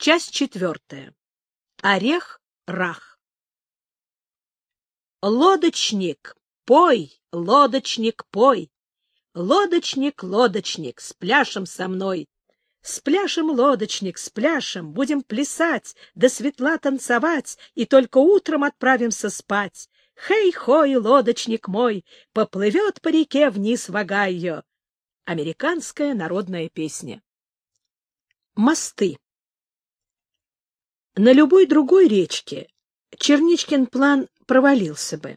Часть четвертая. Орех-рах. Лодочник, пой, лодочник, пой. Лодочник, лодочник, с пляшем со мной. С пляшем, лодочник, с пляшем, будем плясать, до светла танцевать, и только утром отправимся спать. Хей-хой, лодочник мой, поплывет по реке вниз в Огайо. Американская народная песня. Мосты. На любой другой речке Черничкин план провалился бы.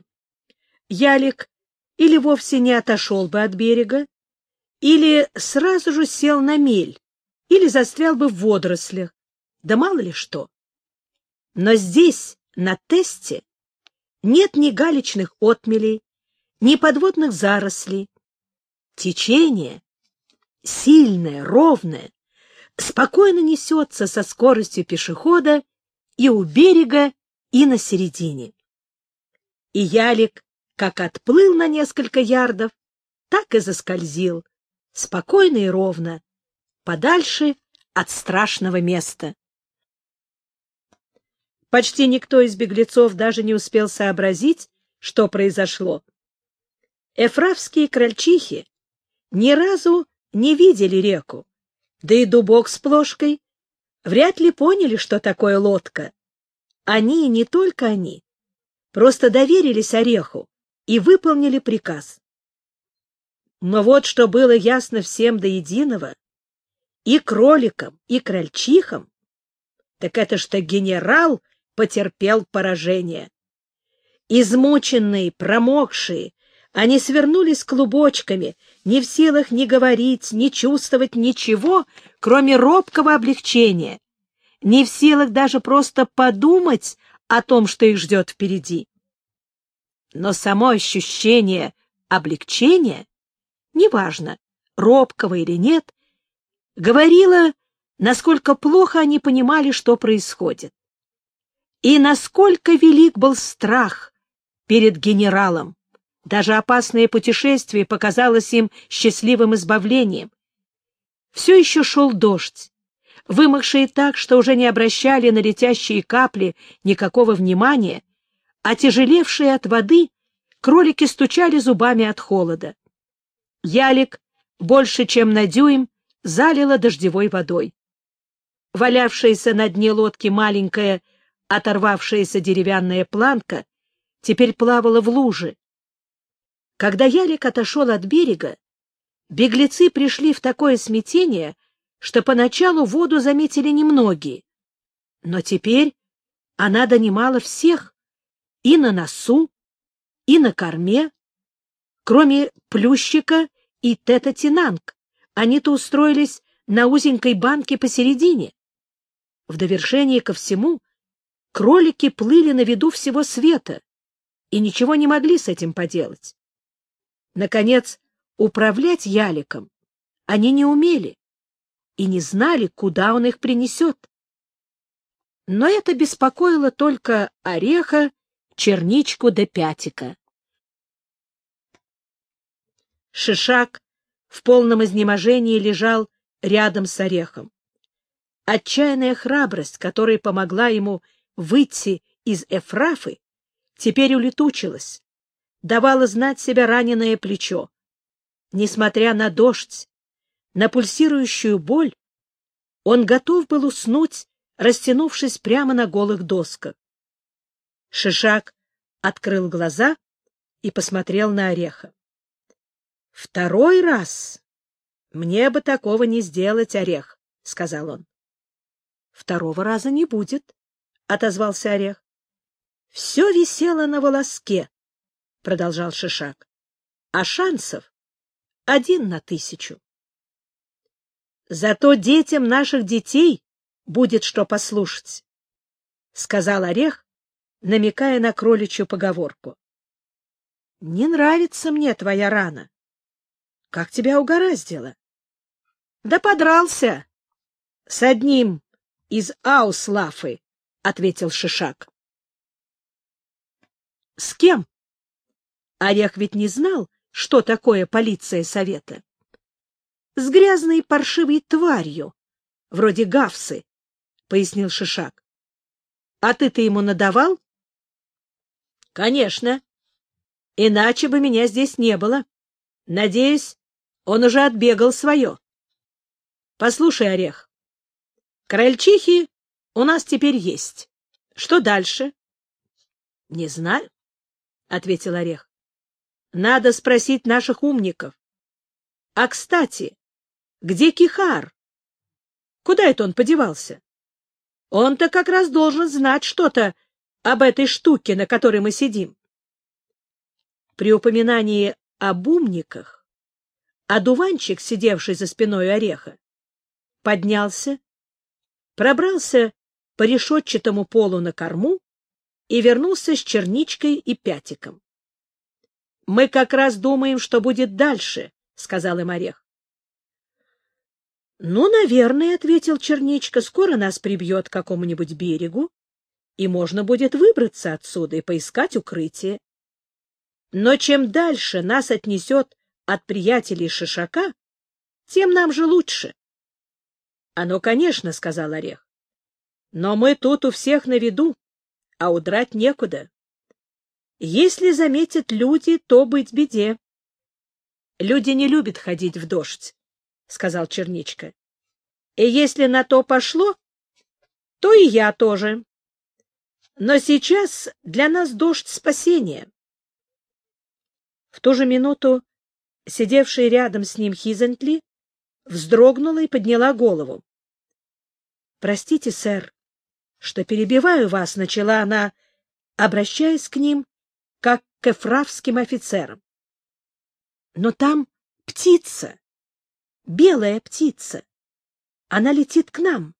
Ялик или вовсе не отошел бы от берега, или сразу же сел на мель, или застрял бы в водорослях, да мало ли что. Но здесь, на тесте, нет ни галечных отмелей, ни подводных зарослей. Течение сильное, ровное, спокойно несется со скоростью пешехода и у берега, и на середине. И ялик как отплыл на несколько ярдов, так и заскользил, спокойно и ровно, подальше от страшного места. Почти никто из беглецов даже не успел сообразить, что произошло. Эфравские крольчихи ни разу не видели реку, да и дубок с плошкой вряд ли поняли, что такое лодка. Они, не только они, просто доверились Ореху и выполнили приказ. Но вот что было ясно всем до единого, и кроликам, и крольчихам, так это что генерал потерпел поражение. Измученные, промокшие, они свернулись клубочками, не в силах ни говорить, ни чувствовать ничего, кроме робкого облегчения, не в силах даже просто подумать о том, что их ждет впереди. Но само ощущение облегчения, неважно, робкого или нет, говорило, насколько плохо они понимали, что происходит, и насколько велик был страх перед генералом. Даже опасное путешествие показалось им счастливым избавлением. Все еще шел дождь, вымокшие так, что уже не обращали на летящие капли никакого внимания, а тяжелевшие от воды, кролики стучали зубами от холода. Ялик больше, чем на дюйм, залило дождевой водой. Валявшаяся на дне лодки маленькая, оторвавшаяся деревянная планка, теперь плавала в луже, когда Ялик отошел от берега, беглецы пришли в такое смятение, что поначалу воду заметили немногие. Но теперь она донимала всех и на носу, и на корме, кроме Плющика и Тета Тинанг. Они-то устроились на узенькой банке посередине. В довершение ко всему кролики плыли на виду всего света и ничего не могли с этим поделать. Наконец, управлять яликом они не умели и не знали, куда он их принесет. Но это беспокоило только ореха, черничку да пятика. Шишак в полном изнеможении лежал рядом с орехом. Отчаянная храбрость, которая помогла ему выйти из Эфрафы, теперь улетучилась давало знать себя раненое плечо. Несмотря на дождь, на пульсирующую боль, он готов был уснуть, растянувшись прямо на голых досках. Шишак открыл глаза и посмотрел на ореха. — Второй раз мне бы такого не сделать, орех, — сказал он. — Второго раза не будет, — отозвался орех. Все висело на волоске, — продолжал Шишак, — а шансов один на тысячу. Зато детям наших детей будет что послушать, — сказал Орех, намекая на кроличью поговорку. — Не нравится мне твоя рана. Как тебя угораздило? — Да подрался с одним из Ауслафы, — ответил Шишак. — С кем? Орех ведь не знал, что такое полиция совета. С грязной паршивой тварью, вроде Гавсы, пояснил Шишак. — А ты-то ему надавал? — Конечно. Иначе бы меня здесь не было. Надеюсь, он уже отбегал свое. Послушай, Орех, крольчихи у нас теперь есть. Что дальше? — Не знаю, — ответил Орех. — Надо спросить наших умников. А, кстати, где Кихар? Куда это он подевался? Он-то как раз должен знать что-то об этой штуке, на которой мы сидим. При упоминании об умниках одуванчик, сидевший за спиной ореха, поднялся, пробрался по решетчатому полу на корму и вернулся с черничкой и пятиком. — Мы как раз думаем, что будет дальше, — сказал им орех. — Ну, наверное, — ответил черничка, — скоро нас прибьет к какому-нибудь берегу, и можно будет выбраться отсюда и поискать укрытие. Но чем дальше нас отнесет от приятелей Шишака, тем нам же лучше. — Оно, конечно, — сказал Орех. — Но мы тут у всех на виду, а удрать некуда. Если заметят люди, то быть беде. — Люди не любят ходить в дождь, — сказал Черничка. — И если на то пошло, то и я тоже. Но сейчас для нас дождь спасения. В ту же минуту сидевшая рядом с ним Хизентли вздрогнула и подняла голову. — Простите, сэр, что перебиваю вас, — начала она, обращаясь к ним, как к эфравским офицерам. — Но там птица, белая птица. Она летит к нам.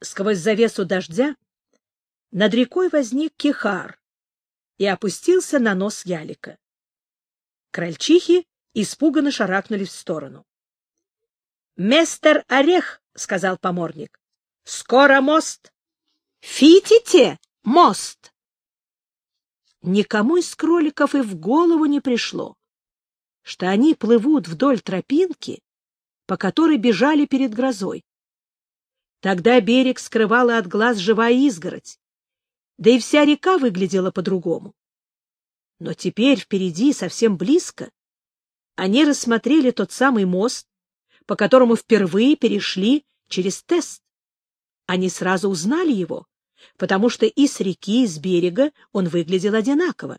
Сквозь завесу дождя над рекой возник кихар и опустился на нос ялика. Крольчихи испуганно шарахнули в сторону. — Мистер Орех, — сказал поморник, — скоро мост. Фитите мост. Никому из кроликов и в голову не пришло, что они плывут вдоль тропинки, по которой бежали перед грозой. Тогда берег скрывала от глаз живая изгородь, да и вся река выглядела по-другому. Но теперь впереди, совсем близко, они рассмотрели тот самый мост, по которому впервые перешли через тест. Они сразу узнали его, потому что и с реки, и с берега он выглядел одинаково.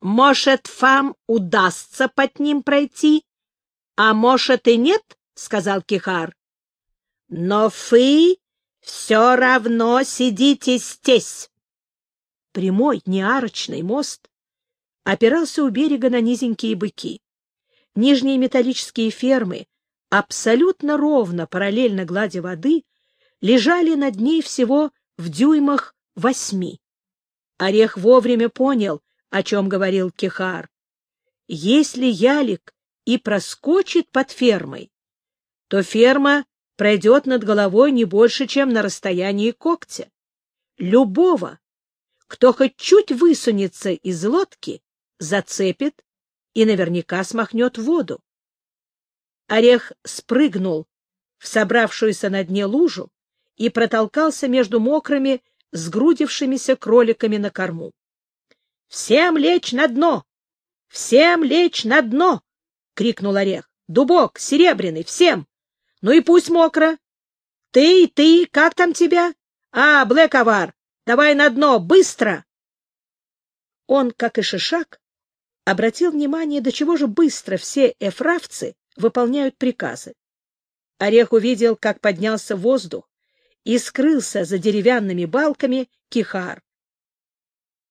«Может, фам удастся под ним пройти, а может и нет?» — сказал Кихар. «Но фы все равно сидите здесь!» Прямой, неарочный мост опирался у берега на низенькие быки. Нижние металлические фермы, абсолютно ровно, параллельно глади воды, лежали над ней всего в дюймах восьми. Орех вовремя понял, о чем говорил Кехар. Если ялик и проскочит под фермой, то ферма пройдет над головой не больше, чем на расстоянии когтя. Любого, кто хоть чуть высунется из лодки, зацепит и наверняка смахнет воду. Орех спрыгнул в собравшуюся на дне лужу и протолкался между мокрыми, сгрудившимися кроликами на корму. — Всем лечь на дно! Всем лечь на дно! — крикнул Орех. — Дубок, серебряный, всем! Ну и пусть мокро! Ты, ты, как там тебя? А, Блэковар, Давай на дно, быстро! Он, как и Шишак, обратил внимание, до чего же быстро все эфравцы выполняют приказы. Орех увидел, как поднялся воздух и скрылся за деревянными балками кихар.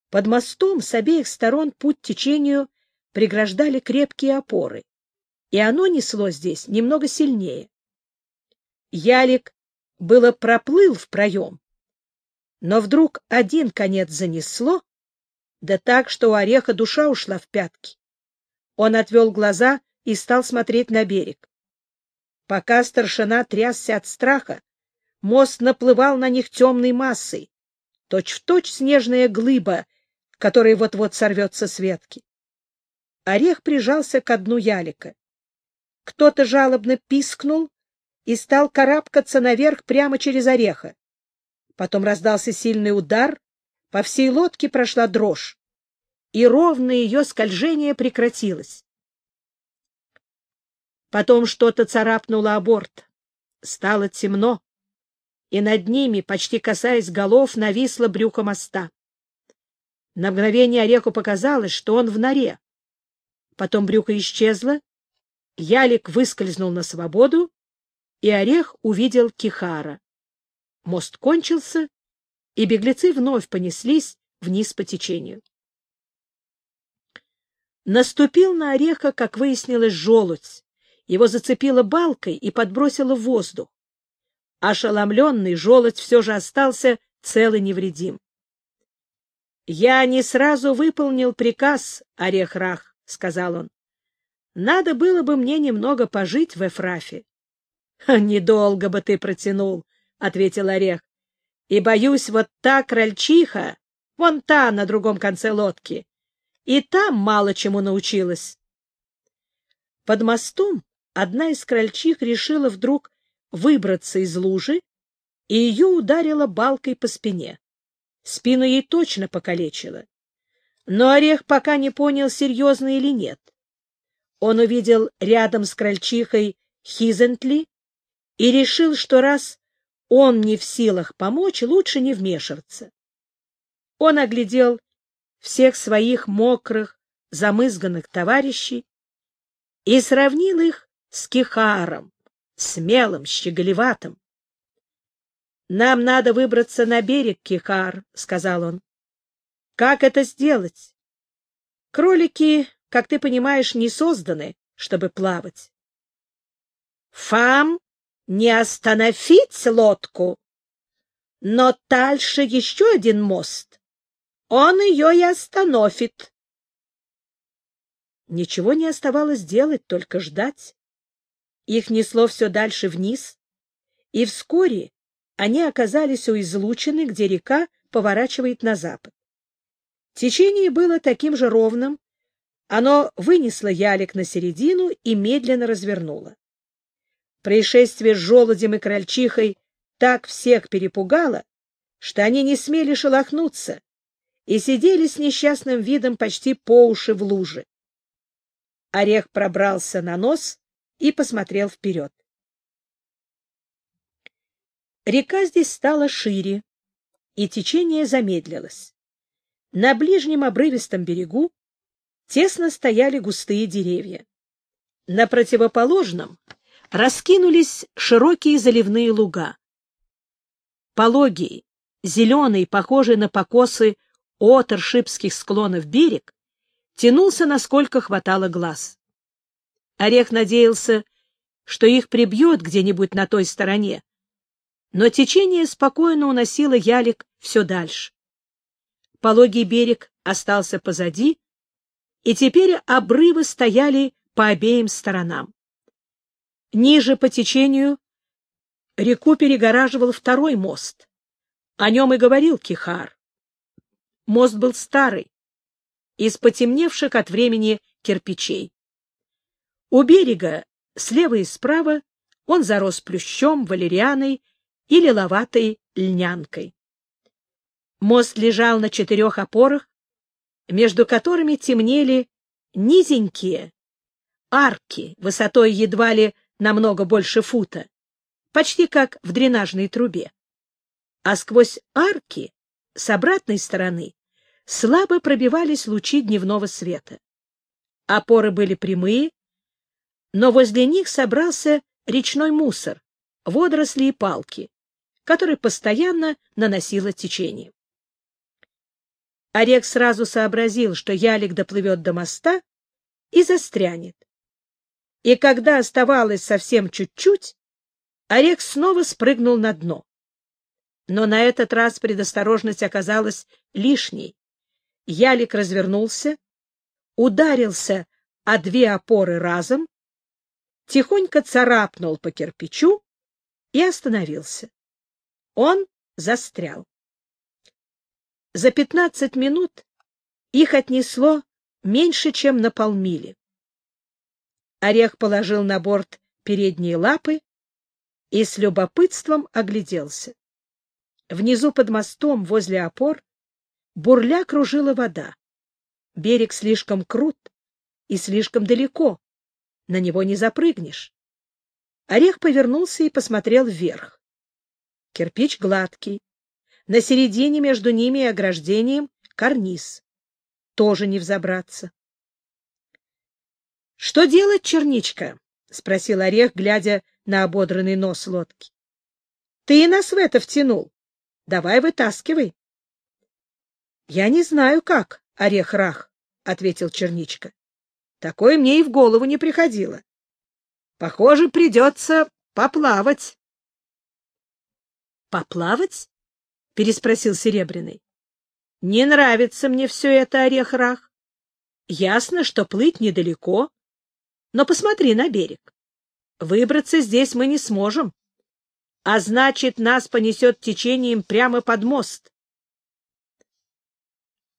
Под мостом с обеих сторон путь течению преграждали крепкие опоры, и оно несло здесь немного сильнее. Ялик было проплыл в проем, но вдруг один конец занесло, да так, что у ореха душа ушла в пятки. Он отвел глаза и стал смотреть на берег. Пока старшина трясся от страха, мост наплывал на них темной массой, точь-в-точь точь снежная глыба, которая вот-вот сорвется с ветки. Орех прижался к дну ялика. Кто-то жалобно пискнул, и стал карабкаться наверх прямо через ореха. Потом раздался сильный удар, по всей лодке прошла дрожь, и ровное ее скольжение прекратилось. Потом что-то царапнуло о борт. Стало темно, и над ними, почти касаясь голов, нависло брюхо моста. На мгновение Ореху показалось, что он в норе. Потом брюхо исчезло, ялик выскользнул на свободу, и Орех увидел Кихара. Мост кончился, и беглецы вновь понеслись вниз по течению. Наступил на Ореха, как выяснилось, желудь. Его зацепило балкой и подбросило в воздух. Ошеломленный желудь все же остался цел и невредим. — Я не сразу выполнил приказ, Орех-Рах, — сказал он. — Надо было бы мне немного пожить в Эфрафе. — Недолго бы ты протянул, — ответил Орех. — И, боюсь, вот та крольчиха, вон та на другом конце лодки, и там мало чему научилась. Под мостом одна из крольчих решила вдруг выбраться из лужи, и ее ударила балкой по спине. Спину ей точно покалечило. Но Орех пока не понял, серьезно или нет. Он увидел рядом с крольчихой Хизентли и решил, что раз он не в силах помочь, лучше не вмешиваться. Он оглядел всех своих мокрых, замызганных товарищей и сравнил их с Кихаром, смелым, щеголеватым. — Нам надо выбраться на берег, Кихар, — сказал он. — Как это сделать? Кролики, как ты понимаешь, не созданы, чтобы плавать. — Фам, не остановить лодку! Но дальше еще один мост. Он ее и остановит. Ничего не оставалось делать, только ждать. Их несло все дальше вниз, и вскоре они оказались у излучины, где река поворачивает на запад. Течение было таким же ровным, оно вынесло ялик на середину и медленно развернуло. Происшествие с желудем и крольчихой так всех перепугало, что они не смели шелохнуться и сидели с несчастным видом почти по уши в луже. Орех пробрался на нос и посмотрел вперед. Река здесь стала шире, и течение замедлилось. На ближнем обрывистом берегу тесно стояли густые деревья. На противоположном раскинулись широкие заливные луга. Пологий, зеленый, похожий на покосы отр шипских склонов берег, тянулся, насколько хватало глаз. Орех надеялся, что их прибьет где-нибудь на той стороне, но течение спокойно уносило ялик все дальше. Пологий берег остался позади, и теперь обрывы стояли по обеим сторонам. Ниже по течению реку перегораживал второй мост. О нем и говорил Кихар. Мост был старый, из потемневших от времени кирпичей. У берега, слева и справа, он зарос плющом, валерианой и лиловатой льнянкой. Мост лежал на четырех опорах, между которыми темнели низенькие арки высотой едва ли намного больше фута, почти как в дренажной трубе. А сквозь арки с обратной стороны слабо пробивались лучи дневного света. Опоры были прямые, но возле них собрался речной мусор, водоросли и палки, который постоянно наносило течение. Орек сразу сообразил, что ялик доплывет до моста и застрянет. И когда оставалось совсем чуть-чуть, Орек снова спрыгнул на дно. Но на этот раз предосторожность оказалась лишней. Ялик развернулся, ударился о две опоры разом тихонько царапнул по кирпичу и остановился. Он застрял. За пятнадцать минут их отнесло меньше, чем на полмили. Орех положил на борт передние лапы и с любопытством огляделся. Внизу под мостом, возле опор, бурля кружила вода. Берег слишком крут и слишком далеко. На него не запрыгнешь. Орех повернулся и посмотрел вверх. Кирпич гладкий. На середине между ними и ограждением карниз. Тоже не взобраться. — Что делать, черничка? — спросил Орех, глядя на ободранный нос лодки. — Ты нас в это втянул. Давай вытаскивай. — Я не знаю, как, Орех-Рах, — ответил Черничка. — Такое мне и в голову не приходило. Похоже, придется поплавать. — Поплавать? — переспросил Серебряный. — Не нравится мне все это, Орех-Рах. Ясно, что плыть недалеко, но посмотри на берег. Выбраться здесь мы не сможем, а значит, нас понесет течением прямо под мост.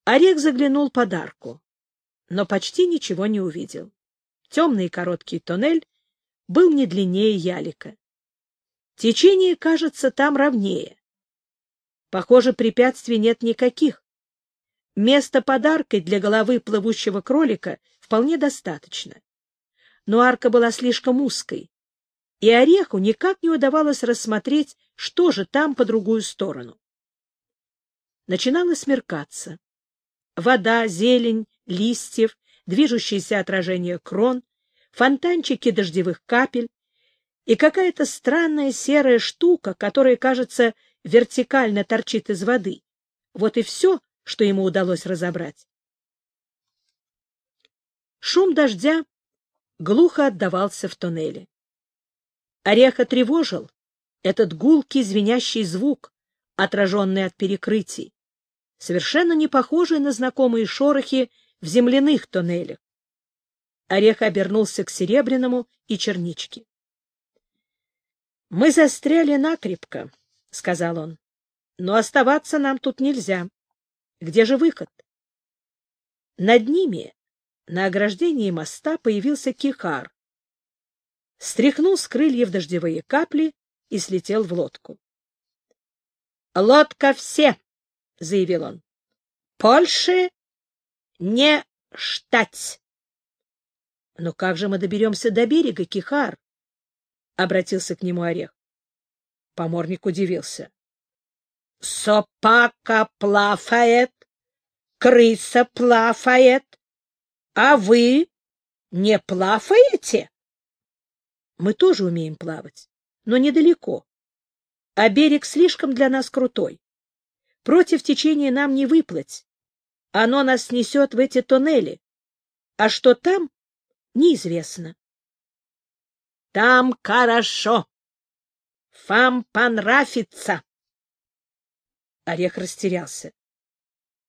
Орех заглянул под арку, но почти ничего не увидел. Темный короткий тоннель был не длиннее ялика. Течение, кажется, там ровнее. Похоже, препятствий нет никаких. Места подаркой для головы плывущего кролика вполне достаточно но арка была слишком узкой, и Ореху никак не удавалось рассмотреть, что же там по другую сторону. Начинало смеркаться. Вода, зелень, листьев, движущееся отражение крон, фонтанчики дождевых капель и какая-то странная серая штука, которая, кажется, вертикально торчит из воды. Вот и все, что ему удалось разобрать. Шум дождя глухо отдавался в туннеле. Ореха тревожил этот гулкий звенящий звук, отраженный от перекрытий, совершенно не похожий на знакомые шорохи в земляных туннелях. Орех обернулся к Серебряному и Черничке. — Мы застряли накрепко, — сказал он, — но оставаться нам тут нельзя. Где же выход? Над ними на ограждении моста появился кихар. Стряхнул с крыльев дождевые капли и слетел в лодку. — Лодка все! — заявил он. — Польши не штать! — Но как же мы доберемся до берега, Кихар? — обратился к нему Орех. Поморник удивился. — Сопака плафает, крыса плафает, а вы не плаваете? Мы тоже умеем плавать, но недалеко. А берег слишком для нас крутой. Против течения нам не выплыть. Оно нас несет в эти тоннели. А что там, неизвестно. Там хорошо. Фам понравится. Орех растерялся.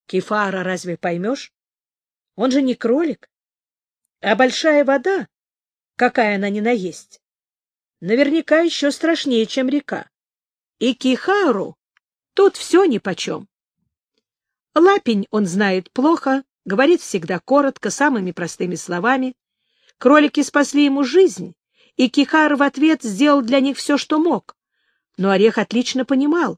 Кефара разве поймешь? Он же не кролик. А большая вода, какая она ни на есть, наверняка еще страшнее, чем река. И Кихару тут все нипочем. Лапень он знает плохо, говорит всегда коротко, самыми простыми словами. Кролики спасли ему жизнь, и Кихар в ответ сделал для них все, что мог. Но Орех отлично понимал,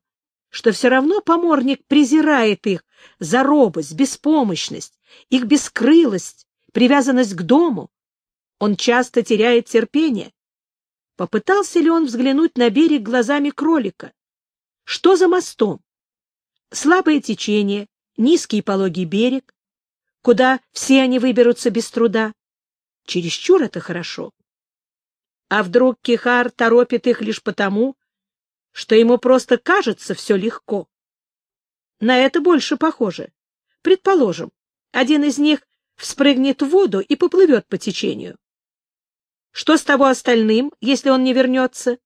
что все равно поморник презирает их за робость, беспомощность, их бескрылость, привязанность к дому. Он часто теряет терпение. Попытался ли он взглянуть на берег глазами кролика? Что за мостом? Слабое течение, низкий пологий берег, куда все они выберутся без труда. Чересчур это хорошо. А вдруг Кихар торопит их лишь потому, что ему просто кажется все легко. На это больше похоже. Предположим, один из них вспрыгнет в воду и поплывет по течению. Что с того остальным, если он не вернется?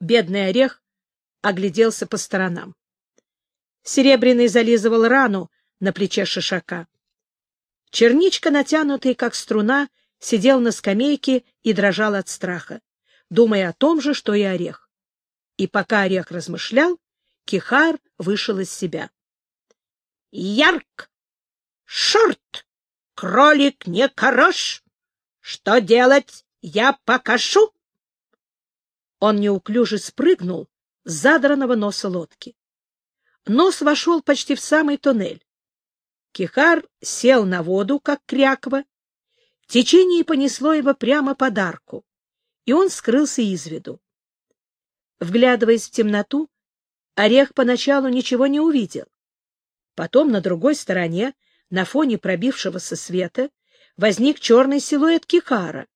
Бедный орех огляделся по сторонам. Серебряный зализывал рану на плече шишака. Черничка, натянутый как струна, сидел на скамейке и дрожал от страха думая о том же, что и орех. И пока орех размышлял, Кихар вышел из себя. — Ярк! Шорт! Кролик не хорош! Что делать, я покажу! Он неуклюже спрыгнул с задранного носа лодки. Нос вошел почти в самый туннель. Кихар сел на воду, как кряква. Течение понесло его прямо под арку, и он скрылся из виду. Вглядываясь в темноту, Орех поначалу ничего не увидел. Потом на другой стороне, на фоне пробившегося света, возник черный силуэт Кихара.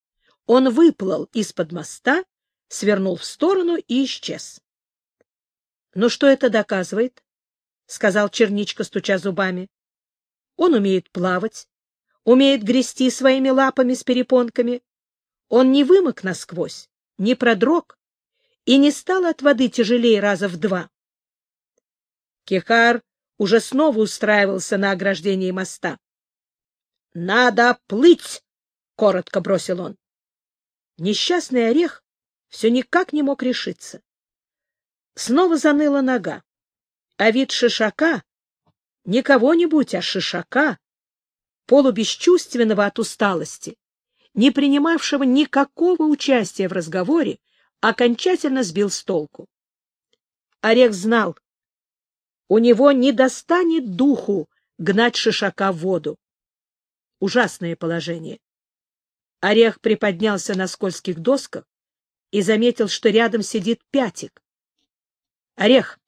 Он выплыл из-под моста свернул в сторону и исчез. — Ну что это доказывает? — сказал Черничка, стуча зубами. — Он умеет плавать, умеет грести своими лапами с перепонками. Он не вымок насквозь, не продрог и не стал от воды тяжелее раза в два. Кехар уже снова устраивался на ограждении моста. — Надо плыть! — коротко бросил он. Несчастный орех все никак не мог решиться. Снова заныла нога, а вид шишака, не кого-нибудь, а шишака, полубесчувственного от усталости, не принимавшего никакого участия в разговоре, окончательно сбил с толку. Орех знал, у него не достанет духу гнать шишака в воду. Ужасное положение. Орех приподнялся на скользких досках, и заметил, что рядом сидит Пятик. — Орех,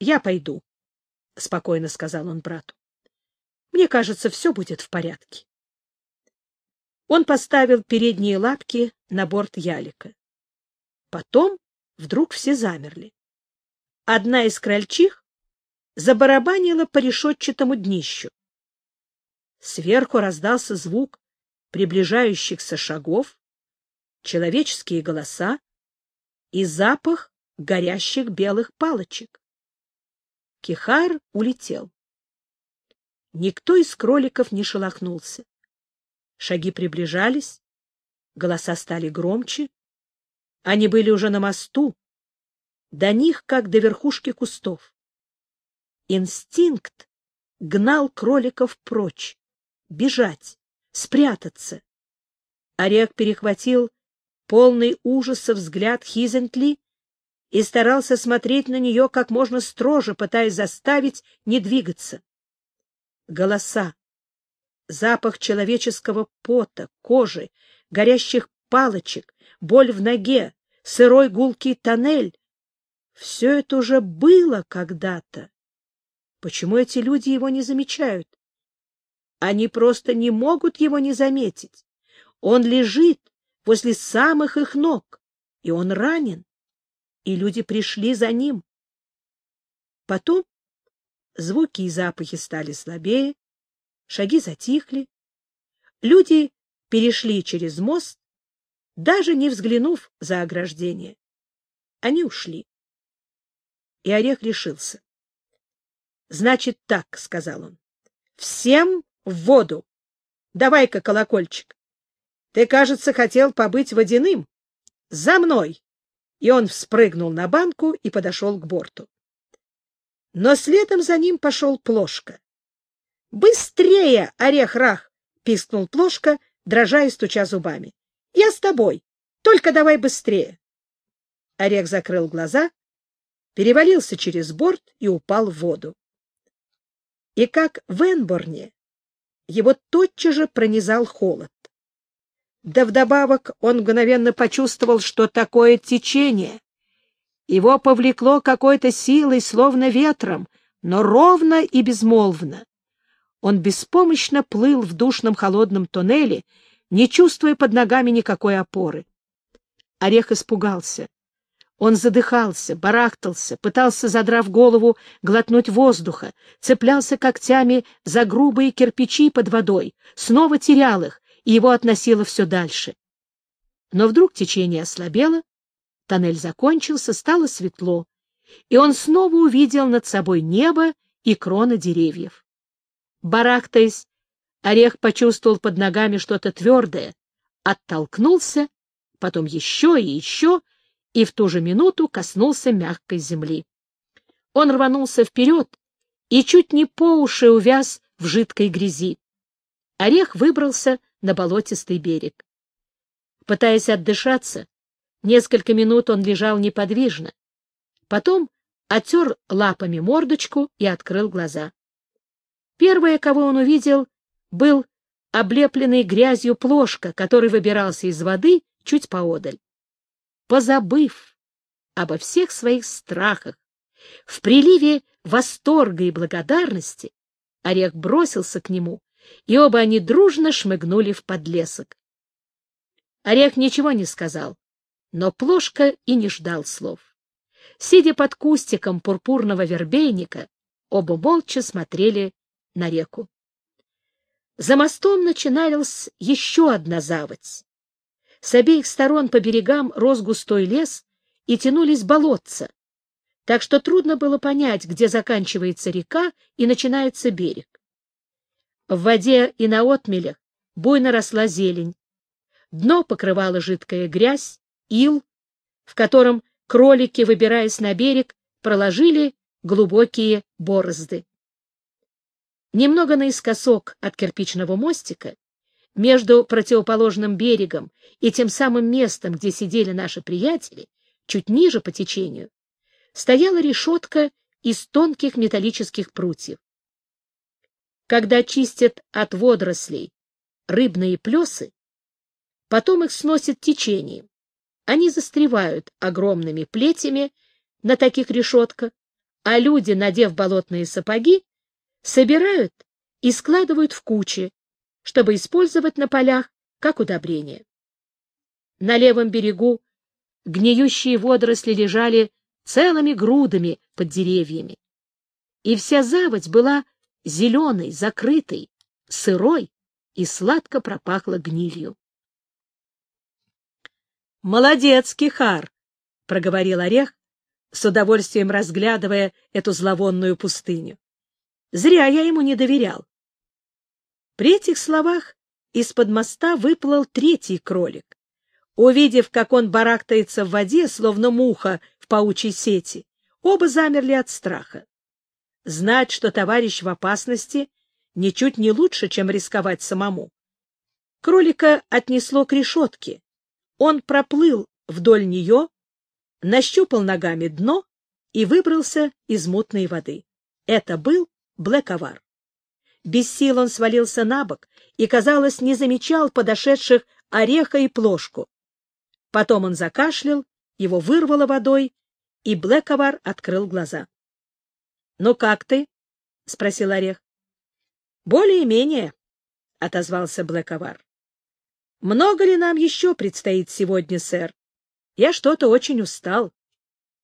я пойду, — спокойно сказал он брату. — Мне кажется, все будет в порядке. Он поставил передние лапки на борт ялика. Потом вдруг все замерли. Одна из крольчих забарабанила по решетчатому днищу. Сверху раздался звук приближающихся шагов, человеческие голоса и запах горящих белых палочек. Кихар улетел. Никто из кроликов не шелохнулся. Шаги приближались, голоса стали громче. Они были уже на мосту, до них, как до верхушки кустов. Инстинкт гнал кроликов прочь, бежать, спрятаться. Орех перехватил полный ужаса взгляд Хизентли и старался смотреть на нее как можно строже, пытаясь заставить не двигаться. Голоса, запах человеческого пота, кожи, горящих палочек, боль в ноге, сырой гулкий тоннель — все это уже было когда-то. Почему эти люди его не замечают? Они просто не могут его не заметить. Он лежит, возле самых их ног, и он ранен, и люди пришли за ним. Потом звуки и запахи стали слабее, шаги затихли, люди перешли через мост, даже не взглянув за ограждение. Они ушли. И Орех решился. — Значит так, — сказал он, — всем в воду. Давай-ка колокольчик. Ты, кажется, хотел побыть водяным. За мной! И он вспрыгнул на банку и подошел к борту. Но следом за ним пошел Плошка. «Быстрее, орех-рах!» — пискнул Плошка, дрожа и стуча зубами. «Я с тобой. Только давай быстрее!» Орех закрыл глаза, перевалился через борт и упал в воду. И как в Энборне, его тотчас же пронизал холод. Да вдобавок он мгновенно почувствовал, что такое течение. Его повлекло какой-то силой, словно ветром, но ровно и безмолвно. Он беспомощно плыл в душном холодном туннеле, не чувствуя под ногами никакой опоры. Орех испугался. Он задыхался, барахтался, пытался, задрав голову, глотнуть воздуха, цеплялся когтями за грубые кирпичи под водой, снова терял их, и его относило все дальше. Но вдруг течение ослабело, тоннель закончился, стало светло, и он снова увидел над собой небо и кроны деревьев. Барахтаясь, Орех почувствовал под ногами что-то твердое, оттолкнулся, потом еще и еще, и в ту же минуту коснулся мягкой земли. Он рванулся вперед и чуть не по уши увяз в жидкой грязи. Орех выбрался на болотистый берег. Пытаясь отдышаться, Несколько минут он лежал неподвижно. Потом оттер лапами мордочку и открыл глаза. Первое, кого он увидел, был облепленный грязью плошка, который выбирался из воды чуть поодаль. Позабыв обо всех своих страхах, в приливе восторга и благодарности Орех бросился к нему, и оба они дружно шмыгнули в подлесок. Орех ничего не сказал, но Плошка и не ждал слов. Сидя под кустиком пурпурного вербейника, оба молча смотрели на реку. За мостом начиналась еще одна заводь. С обеих сторон по берегам рос густой лес и тянулись болотца, так что трудно было понять, где заканчивается река и начинается берег. В воде и на отмелях буйно росла зелень. Дно покрывала жидкая грязь, ил, в котором кролики, выбираясь на берег, проложили глубокие борозды. Немного наискосок от кирпичного мостика, между противоположным берегом и тем самым местом, где сидели наши приятели, чуть ниже по течению, стояла решетка из тонких металлических прутьев. Когда чистят от водорослей рыбные плесы, потом их сносит течением. Они застревают огромными плетями на таких решетках, а люди, надев болотные сапоги, собирают и складывают в кучи, чтобы использовать на полях как удобрение. На левом берегу гниющие водоросли лежали целыми грудами под деревьями, и вся заводь была зеленой, закрытой, сырой и сладко пропахла гнилью. «Молодец, Кихар!» — проговорил Орех, с удовольствием разглядывая эту зловонную пустыню. Зря я ему не доверял. При этих словах из-под моста выплыл третий кролик. Увидев, как он барахтается в воде, словно муха в паучьей сети, оба замерли от страха. Знать, что товарищ в опасности, ничуть не лучше, чем рисковать самому. Кролика отнесло к решетке. Он проплыл вдоль нее, нащупал ногами дно и выбрался из мутной воды. Это был Блэковар. Без сил он свалился на бок и, казалось, не замечал подошедших ореха и плошку. Потом он закашлял, его вырвало водой, и Блэковар открыл глаза. — Ну как ты? — спросил орех. — Более-менее, — отозвался Блэковар. — Много ли нам еще предстоит сегодня, сэр? Я что-то очень устал.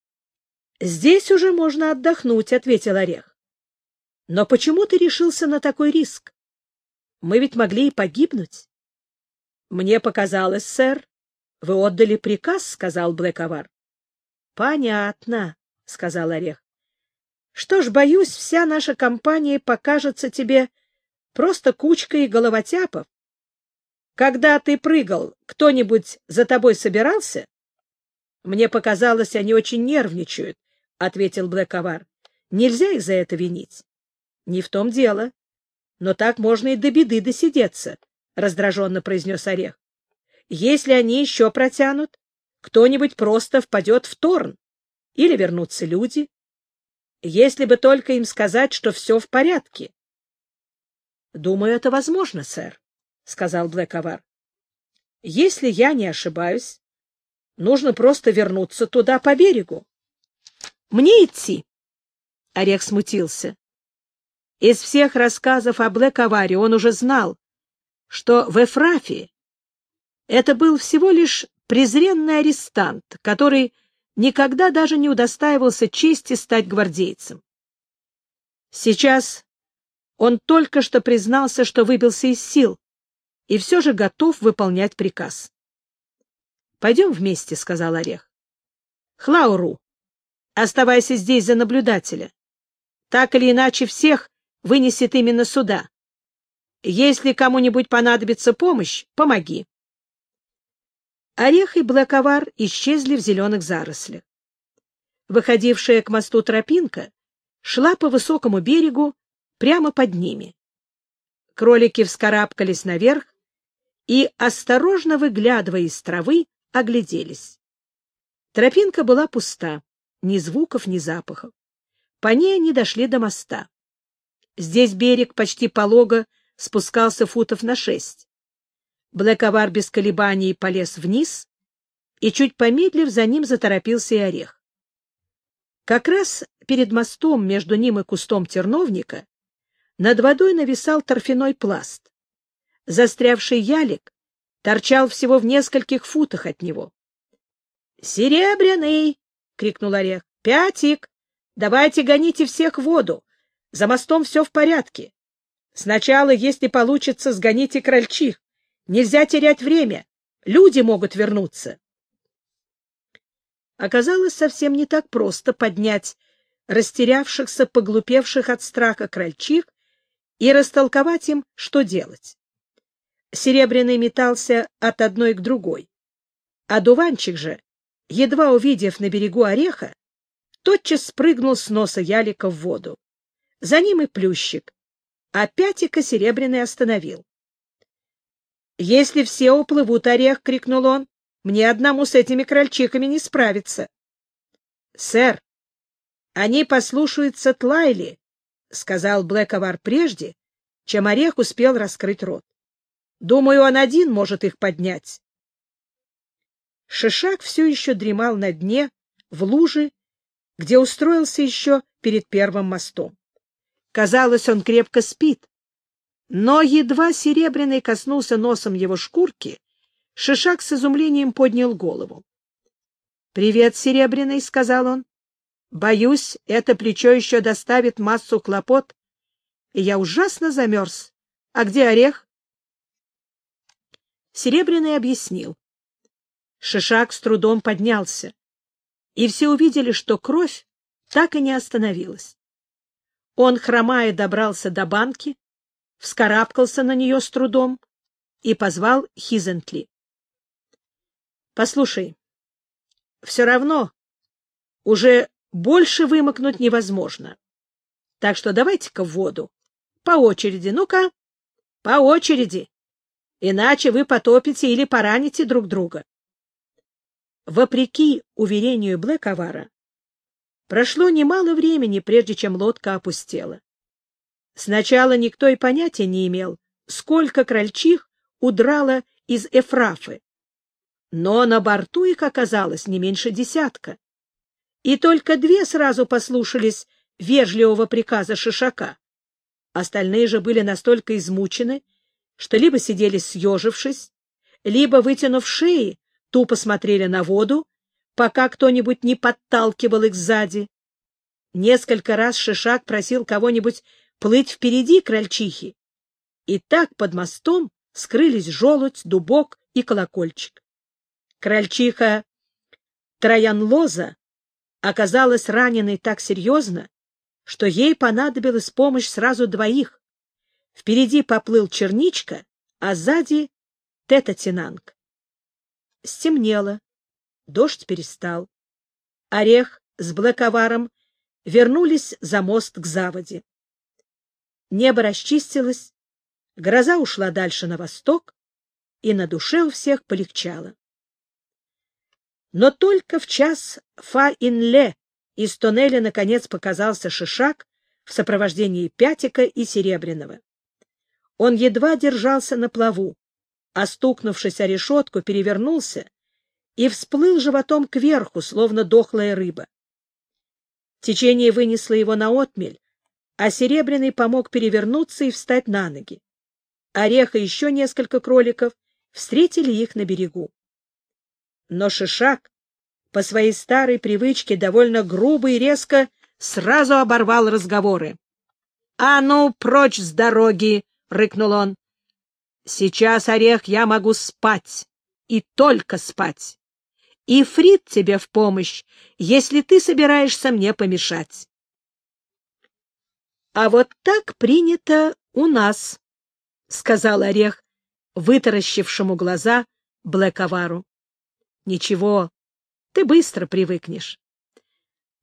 — Здесь уже можно отдохнуть, — ответил орех. Но почему ты решился на такой риск? Мы ведь могли и погибнуть. — Мне показалось, сэр, вы отдали приказ, — сказал Блэковар. — Понятно, — сказал Орех. — Что ж, боюсь, вся наша компания покажется тебе просто кучкой головотяпов. Когда ты прыгал, кто-нибудь за тобой собирался? — Мне показалось, они очень нервничают, — ответил Блэковар. — Нельзя их за это винить. — Не в том дело. Но так можно и до беды досидеться, — раздраженно произнес Орех. — Если они еще протянут, кто-нибудь просто впадет в торн. Или вернутся люди. Если бы только им сказать, что все в порядке. — Думаю, это возможно, сэр, — сказал Блэковар. — Если я не ошибаюсь, нужно просто вернуться туда по берегу. — Мне идти. Орех смутился. Из всех рассказов о Блэк-аварии он уже знал, что в Эфрафе это был всего лишь презренный арестант, который никогда даже не удостаивался чести стать гвардейцем. Сейчас он только что признался, что выбился из сил, и все же готов выполнять приказ. — Пойдем вместе, — сказал Орех. — Хлауру, оставайся здесь за наблюдателя. Так или иначе всех вынесет именно сюда. Если кому-нибудь понадобится помощь, помоги. Орех и Блэковар исчезли в зеленых зарослях. Выходившая к мосту тропинка шла по высокому берегу прямо под ними. Кролики вскарабкались наверх и, осторожно выглядывая из травы, огляделись. Тропинка была пуста, ни звуков, ни запахов. По ней они дошли до моста. Здесь берег почти полого спускался футов на шесть. Блэковар без колебаний полез вниз, и, чуть помедлив, за ним заторопился и орех. Как раз перед мостом между ним и кустом терновника над водой нависал торфяной пласт. Застрявший ялик торчал всего в нескольких футах от него. «Серебряный!» — крикнул Орех. «Пятик! Давайте гоните всех в воду! За мостом все в порядке. Сначала, если получится, сгоните крольчих. Нельзя терять время. Люди могут вернуться». Оказалось, совсем не так просто поднять растерявшихся, поглупевших от страха крольчих и растолковать им, что делать. Серебряный метался от одной к другой. А дуванчик же, едва увидев на берегу ореха, тотчас спрыгнул с носа ялика в воду. За ним и плющик, а пятика серебряный остановил. — Если все уплывут, орех, — крикнул он, — мне одному с этими крольчиками не справиться. — Сэр, они послушаются Тлайли, — сказал Блэковар прежде, чем орех успел раскрыть рот. Думаю, он один может их поднять. Шишак все еще дремал на дне, в луже, где устроился еще перед первым мостом. Казалось, он крепко спит. Но едва Серебряный коснулся носом его шкурки, Шишак с изумлением поднял голову. — Привет, Серебряный, — сказал он. — Боюсь, это плечо еще доставит массу хлопот, и я ужасно замерз. А где орех? Серебряный объяснил. Шишак с трудом поднялся, и все увидели, что кровь так и не остановилась. Он, хромая, добрался до банки, вскарабкался на нее с трудом и позвал Хизентли. — Послушай, все равно уже больше вымокнуть невозможно. Так что давайте-ка в воду. По очереди, ну-ка, по очереди иначе вы потопите или пораните друг друга. Вопреки уверению Блэковара, прошло немало времени, прежде чем лодка опустела. Сначала никто и понятия не имел, сколько крольчих удрало из Эфрафы, но на борту их оказалось не меньше десятка, и только две сразу послушались вежливого приказа Шишака. Остальные же были настолько измучены, что либо сидели съежившись, либо, вытянув шеи, тупо смотрели на воду, пока кто-нибудь не подталкивал их сзади. Несколько раз Шишак просил кого-нибудь плыть впереди крольчихи. И так под мостом скрылись желудь, дубок и колокольчик. Крольчиха Троянлоза оказалась раненой так серьезно, что ей понадобилась помощь сразу двоих Впереди поплыл черничка, а сзади — тета-тинанг. Стемнело. Дождь перестал. Орех с блэковаром вернулись за мост к заводе. Небо расчистилось, гроза ушла дальше на восток, и на душе у всех полегчало. Но только в час Фа-Инле из тоннеля наконец показался Шишак в сопровождении Пятика и Серебряного. Он едва держался на плаву, а, стукнувшись о решетку, перевернулся и всплыл животом кверху, словно дохлая рыба. Течение вынесло его на отмель, а Серебряный помог перевернуться и встать на ноги. Орех и еще несколько кроликов встретили их на берегу. Но Шишак, по своей старой привычке, довольно грубо и резко, сразу оборвал разговоры. — А ну, прочь с дороги! — рыкнул он. «Сейчас, Орех, я могу спать, и только спать. И Фрид тебе в помощь, если ты собираешься мне помешать». «А вот так принято у нас», — сказал Орех, вытаращившему глаза Блэковару. «Ничего, ты быстро привыкнешь.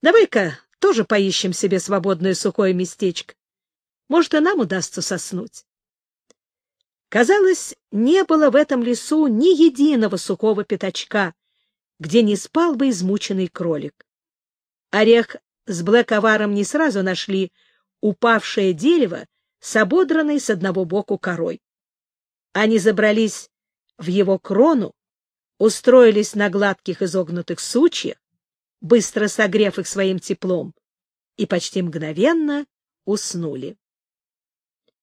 Давай-ка тоже поищем себе свободное сухое местечко. Может, и нам удастся соснуть. Казалось, не было в этом лесу ни единого сухого пятачка, где не спал бы измученный кролик. Орех с блэковаром не сразу нашли упавшее дерево с ободранной с одного боку корой. Они забрались в его крону, устроились на гладких изогнутых сучьях, быстро согрев их своим теплом, и почти мгновенно уснули.